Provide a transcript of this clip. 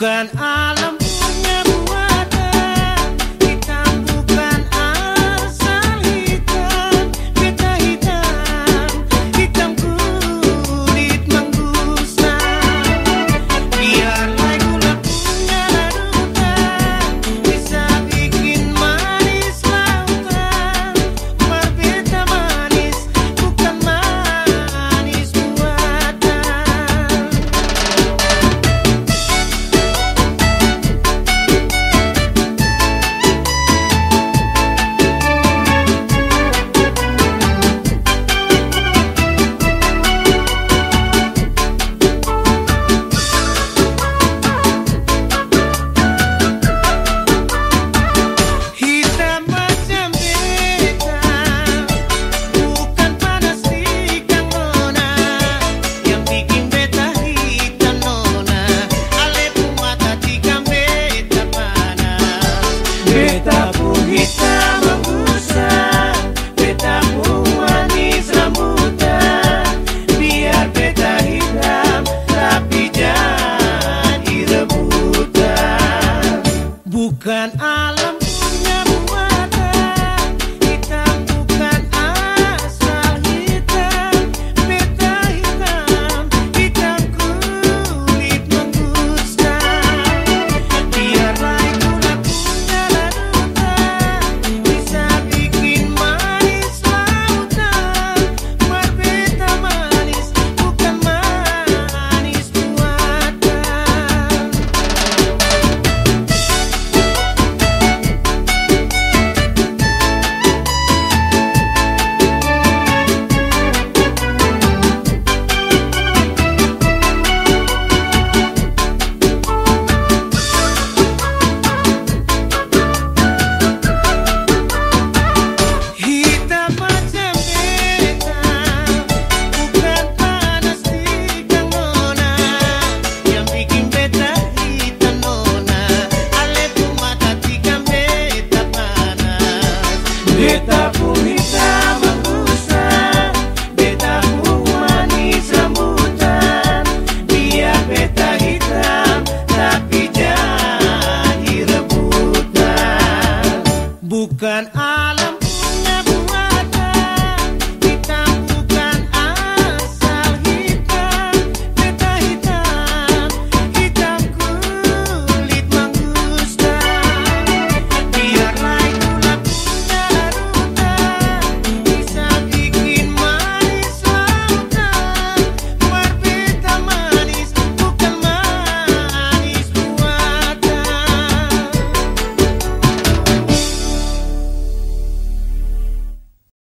Bukan than I. Ah,